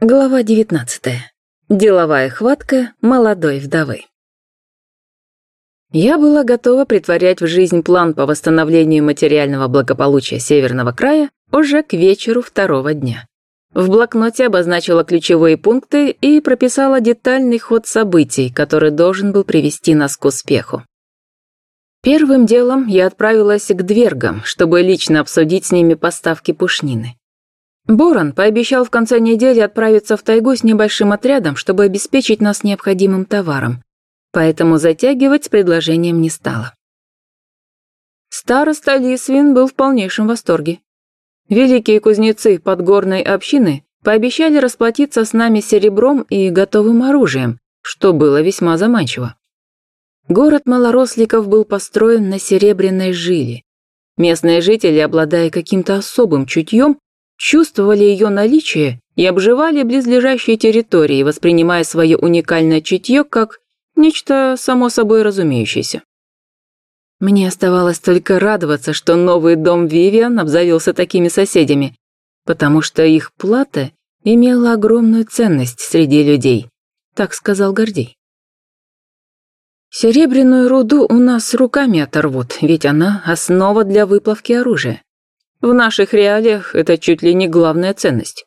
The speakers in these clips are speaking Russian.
Глава 19. Деловая хватка молодой вдовы. Я была готова притворять в жизнь план по восстановлению материального благополучия Северного края уже к вечеру второго дня. В блокноте обозначила ключевые пункты и прописала детальный ход событий, который должен был привести нас к успеху. Первым делом я отправилась к двергам, чтобы лично обсудить с ними поставки пушнины. Борон пообещал в конце недели отправиться в тайгу с небольшим отрядом, чтобы обеспечить нас необходимым товаром, поэтому затягивать с предложением не стало. Староста Лисвин был в полнейшем восторге. Великие кузнецы подгорной общины пообещали расплатиться с нами серебром и готовым оружием, что было весьма заманчиво. Город малоросликов был построен на серебряной жиле. Местные жители, обладая каким-то особым чутьем, чувствовали ее наличие и обживали близлежащие территории, воспринимая свое уникальное чутье как нечто само собой разумеющееся. Мне оставалось только радоваться, что новый дом Вивиан обзавелся такими соседями, потому что их плата имела огромную ценность среди людей, так сказал Гордей. Серебряную руду у нас руками оторвут, ведь она основа для выплавки оружия. В наших реалиях это чуть ли не главная ценность.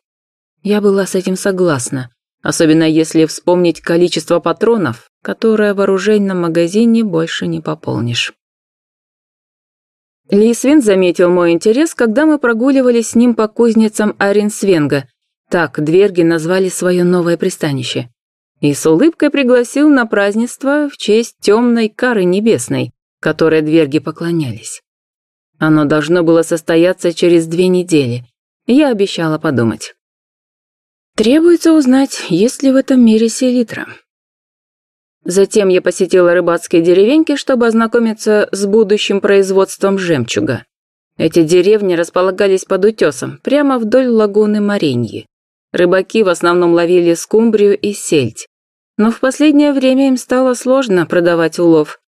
Я была с этим согласна, особенно если вспомнить количество патронов, которое в оружейном магазине больше не пополнишь. Лисвин заметил мой интерес, когда мы прогуливались с ним по кузницам Аринсвенга, так дверги назвали свое новое пристанище, и с улыбкой пригласил на празднество в честь темной кары небесной, которой дверги поклонялись. Оно должно было состояться через две недели. Я обещала подумать. Требуется узнать, есть ли в этом мире селитра. Затем я посетила рыбацкие деревеньки, чтобы ознакомиться с будущим производством жемчуга. Эти деревни располагались под утесом, прямо вдоль лагуны Мареньи. Рыбаки в основном ловили скумбрию и сельдь. Но в последнее время им стало сложно продавать улов,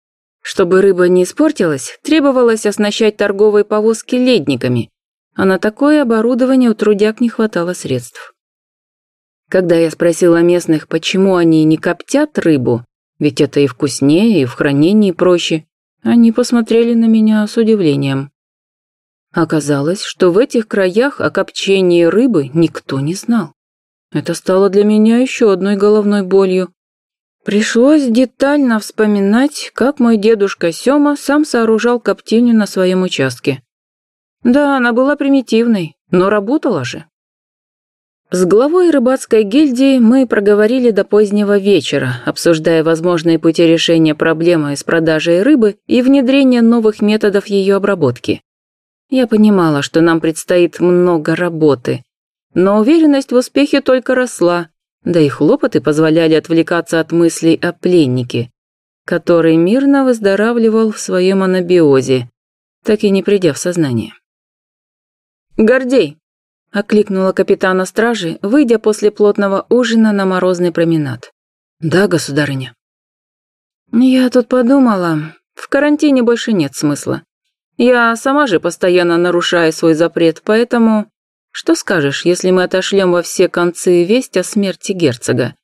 чтобы рыба не испортилась, требовалось оснащать торговые повозки ледниками, а на такое оборудование у трудяг не хватало средств. Когда я спросила местных, почему они не коптят рыбу, ведь это и вкуснее, и в хранении проще, они посмотрели на меня с удивлением. Оказалось, что в этих краях о копчении рыбы никто не знал. Это стало для меня еще одной головной болью. Пришлось детально вспоминать, как мой дедушка Сёма сам сооружал коптильню на своем участке. Да, она была примитивной, но работала же. С главой рыбацкой гильдии мы проговорили до позднего вечера, обсуждая возможные пути решения проблемы с продажей рыбы и внедрения новых методов ее обработки. Я понимала, что нам предстоит много работы, но уверенность в успехе только росла, да и хлопоты позволяли отвлекаться от мыслей о пленнике, который мирно выздоравливал в своем анабиозе, так и не придя в сознание. «Гордей!» – окликнула капитана стражи, выйдя после плотного ужина на морозный променад. «Да, государыня». «Я тут подумала, в карантине больше нет смысла. Я сама же постоянно нарушаю свой запрет, поэтому что скажешь, если мы отошлем во все концы весть о смерти герцога?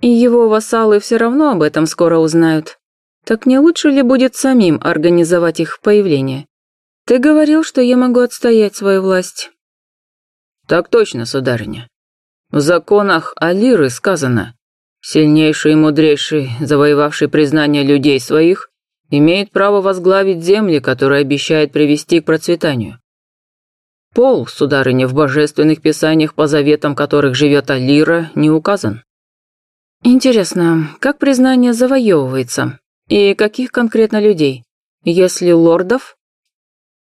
И его вассалы все равно об этом скоро узнают. Так не лучше ли будет самим организовать их появление? Ты говорил, что я могу отстоять свою власть. Так точно, сударыня. В законах Алиры сказано, сильнейший и мудрейший, завоевавший признание людей своих, имеет право возглавить земли, которые обещает привести к процветанию. Пол, сударыня, в божественных писаниях, по заветам которых живет Алира, не указан. Интересно, как признание завоевывается? И каких конкретно людей? Если лордов?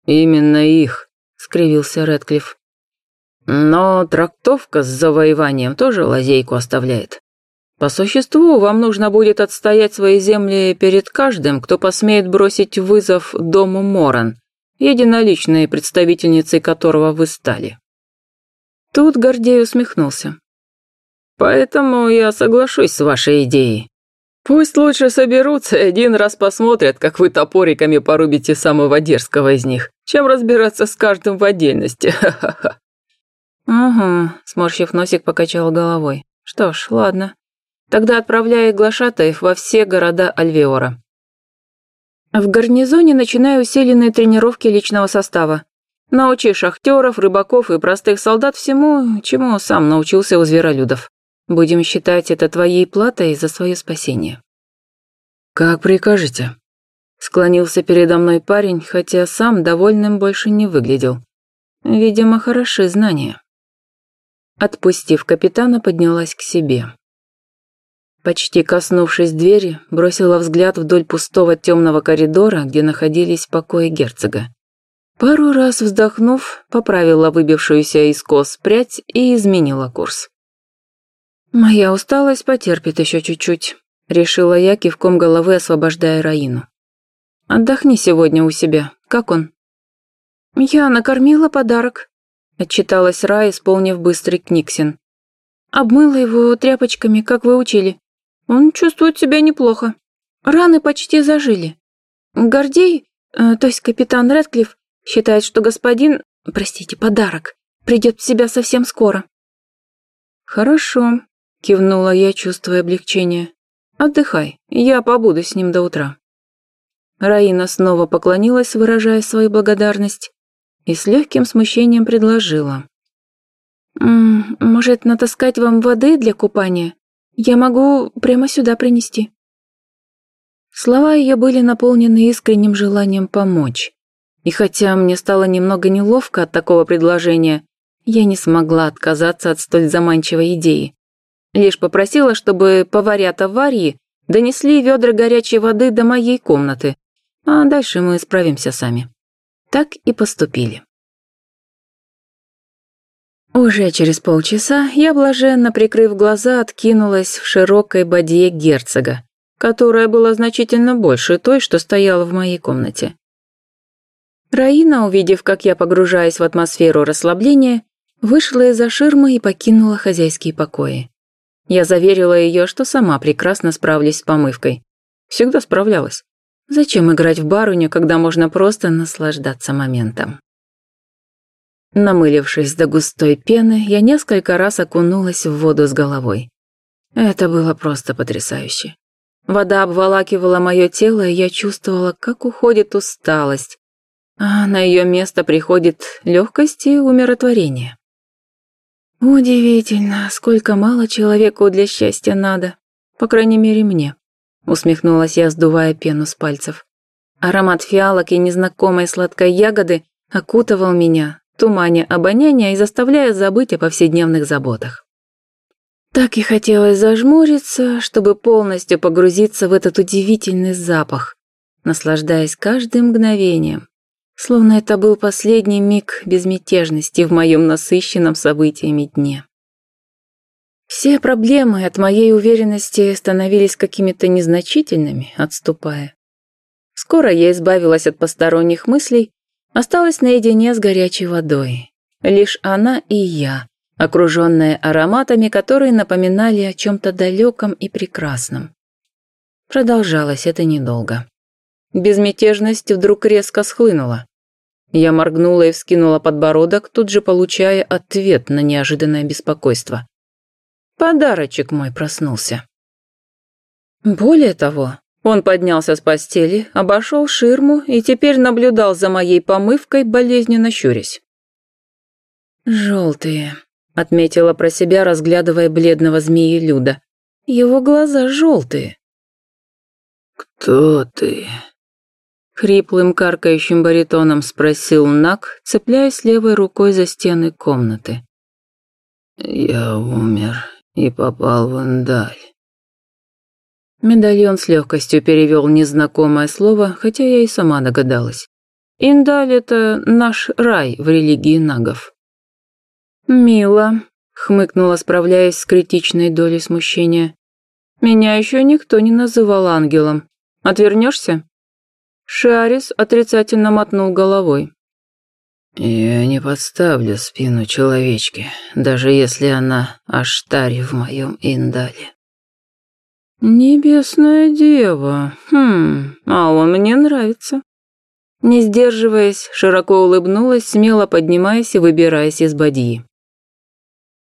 Именно их, скривился Редклифф. Но трактовка с завоеванием тоже лазейку оставляет. По существу, вам нужно будет отстоять свои земли перед каждым, кто посмеет бросить вызов дому Моран, единоличной представительницей которого вы стали. Тут Гордей усмехнулся. Поэтому я соглашусь с вашей идеей. Пусть лучше соберутся и один раз посмотрят, как вы топориками порубите самого дерзкого из них, чем разбираться с каждым в отдельности. Угу, сморщив носик, покачал головой. Что ж, ладно. Тогда отправляю глашатаев во все города Альвеора. В гарнизоне начинаю усиленные тренировки личного состава. Научи шахтеров, рыбаков и простых солдат всему, чему сам научился у зверолюдов. Будем считать это твоей платой за свое спасение. Как прикажете. Склонился передо мной парень, хотя сам довольным больше не выглядел. Видимо, хороши знания. Отпустив капитана, поднялась к себе. Почти коснувшись двери, бросила взгляд вдоль пустого темного коридора, где находились покои герцога. Пару раз вздохнув, поправила выбившуюся из кос прядь и изменила курс. «Моя усталость потерпит еще чуть-чуть», — решила я, кивком головы освобождая Раину. «Отдохни сегодня у себя. Как он?» «Я накормила подарок», — отчиталась Ра, исполнив быстрый книксин. «Обмыла его тряпочками, как вы учили. Он чувствует себя неплохо. Раны почти зажили. Гордей, э, то есть капитан Рэдклифф, считает, что господин, простите, подарок, придет в себя совсем скоро». «Хорошо», — кивнула я, чувствуя облегчение. «Отдыхай, я побуду с ним до утра». Раина снова поклонилась, выражая свою благодарность, и с легким смущением предложила. «М -м, «Может, натаскать вам воды для купания? Я могу прямо сюда принести». Слова ее были наполнены искренним желанием помочь. И хотя мне стало немного неловко от такого предложения, я не смогла отказаться от столь заманчивой идеи. Лишь попросила, чтобы поварята Варьи донесли ведра горячей воды до моей комнаты, а дальше мы справимся сами. Так и поступили. Уже через полчаса я, блаженно прикрыв глаза, откинулась в широкой бадье герцога, которая была значительно больше той, что стояла в моей комнате. Раина, увидев, как я погружаюсь в атмосферу расслабления, вышла из-за ширмы и покинула хозяйские покои. Я заверила ее, что сама прекрасно справлюсь с помывкой. Всегда справлялась. Зачем играть в барыню, когда можно просто наслаждаться моментом? Намылившись до густой пены, я несколько раз окунулась в воду с головой. Это было просто потрясающе. Вода обволакивала мое тело, и я чувствовала, как уходит усталость, а на ее место приходит легкость и умиротворение. Удивительно, сколько мало человеку для счастья надо, по крайней мере мне. Усмехнулась я, сдувая пену с пальцев. Аромат фиалок и незнакомой сладкой ягоды окутывал меня, туманя обоняния и заставляя забыть о повседневных заботах. Так и хотелось зажмуриться, чтобы полностью погрузиться в этот удивительный запах, наслаждаясь каждым мгновением, словно это был последний миг безмятежности в моем насыщенном событиями дне. Все проблемы от моей уверенности становились какими-то незначительными, отступая. Скоро я избавилась от посторонних мыслей, осталась наедине с горячей водой. Лишь она и я, окруженная ароматами, которые напоминали о чем-то далеком и прекрасном. Продолжалось это недолго. Безмятежность вдруг резко схлынула. Я моргнула и вскинула подбородок, тут же получая ответ на неожиданное беспокойство. Подарочек мой проснулся. Более того, он поднялся с постели, обошел ширму и теперь наблюдал за моей помывкой, болезненно щурясь. «Желтые», — отметила про себя, разглядывая бледного змеи Люда. «Его глаза желтые». «Кто ты?» Хриплым каркающим баритоном спросил Нак, цепляясь левой рукой за стены комнаты. «Я умер и попал в Индаль. Медальон с легкостью перевел незнакомое слово, хотя я и сама догадалась. Индаль — это наш рай в религии нагов. «Мило», — хмыкнула, справляясь с критичной долей смущения. «Меня еще никто не называл ангелом. Отвернешься?» Шарис отрицательно мотнул головой. «Я не подставлю спину человечке, даже если она Аштари в моем Индале». «Небесная дева, хм, а он мне нравится». Не сдерживаясь, широко улыбнулась, смело поднимаясь и выбираясь из бадьи.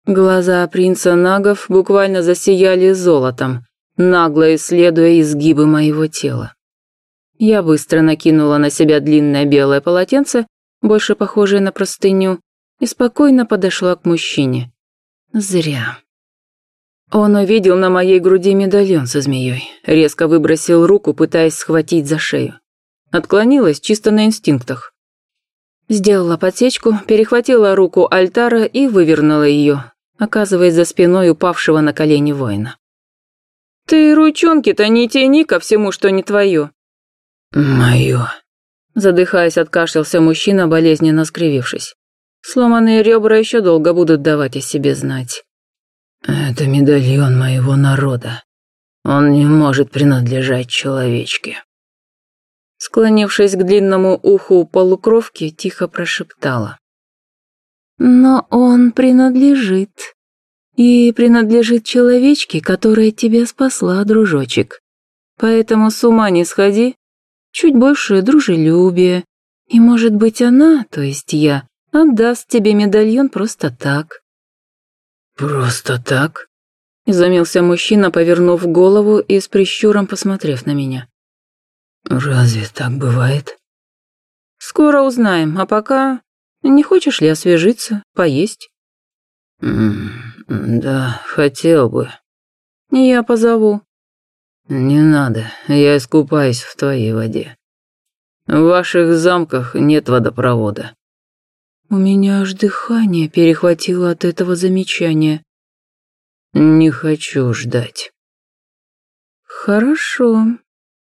Глаза принца Нагов буквально засияли золотом, нагло исследуя изгибы моего тела. Я быстро накинула на себя длинное белое полотенце, больше похожее на простыню, и спокойно подошла к мужчине. Зря. Он увидел на моей груди медальон со змеей, резко выбросил руку, пытаясь схватить за шею. Отклонилась чисто на инстинктах. Сделала подсечку, перехватила руку Альтара и вывернула ее, оказываясь за спиной упавшего на колени воина. «Ты ручонки-то не тяни ко всему, что не твое». «Мое», — задыхаясь, откашлялся мужчина, болезненно скривившись. Сломанные ребра еще долго будут давать о себе знать. «Это медальон моего народа. Он не может принадлежать человечке». Склонившись к длинному уху полукровки, тихо прошептала. «Но он принадлежит. И принадлежит человечке, которая тебя спасла, дружочек. Поэтому с ума не сходи. Чуть больше дружелюбия. И, может быть, она, то есть я, отдаст тебе медальон просто так». «Просто так?» – изумился мужчина, повернув голову и с прищуром посмотрев на меня. «Разве так бывает?» «Скоро узнаем, а пока не хочешь ли освежиться, поесть?» «Да, хотел бы». «Я позову». «Не надо, я искупаюсь в твоей воде. В ваших замках нет водопровода». У меня аж дыхание перехватило от этого замечания. «Не хочу ждать». «Хорошо»,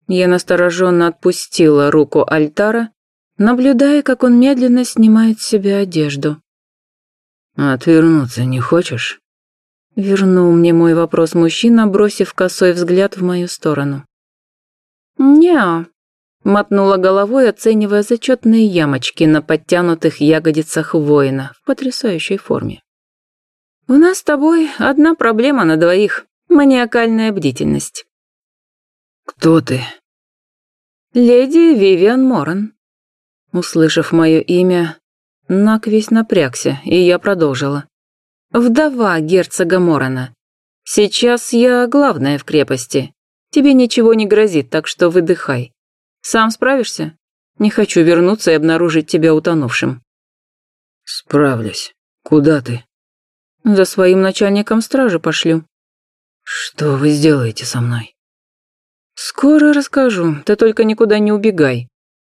я настороженно отпустила руку Альтара, наблюдая, как он медленно снимает с себя одежду. «Отвернуться не хочешь?» Вернул мне мой вопрос мужчина, бросив косой взгляд в мою сторону. «Не-а», мотнула головой, оценивая зачетные ямочки на подтянутых ягодицах воина в потрясающей форме. «У нас с тобой одна проблема на двоих – маниакальная бдительность». «Кто ты?» «Леди Вивиан Моран». Услышав мое имя, Нак весь напрягся, и я продолжила. «Вдова герцога Морана. Сейчас я главная в крепости. Тебе ничего не грозит, так что выдыхай. Сам справишься? Не хочу вернуться и обнаружить тебя утонувшим». «Справлюсь. Куда ты?» «За своим начальником стражи пошлю». «Что вы сделаете со мной?» «Скоро расскажу, ты только никуда не убегай.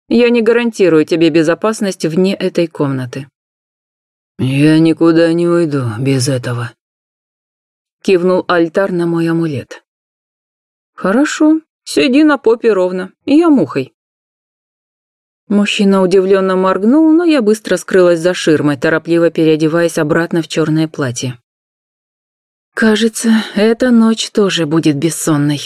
Я не гарантирую тебе безопасность вне этой комнаты». «Я никуда не уйду без этого», — кивнул альтар на мой амулет. «Хорошо, сиди на попе ровно, я мухой». Мужчина удивленно моргнул, но я быстро скрылась за ширмой, торопливо переодеваясь обратно в черное платье. Кажется, эта ночь тоже будет бессонной.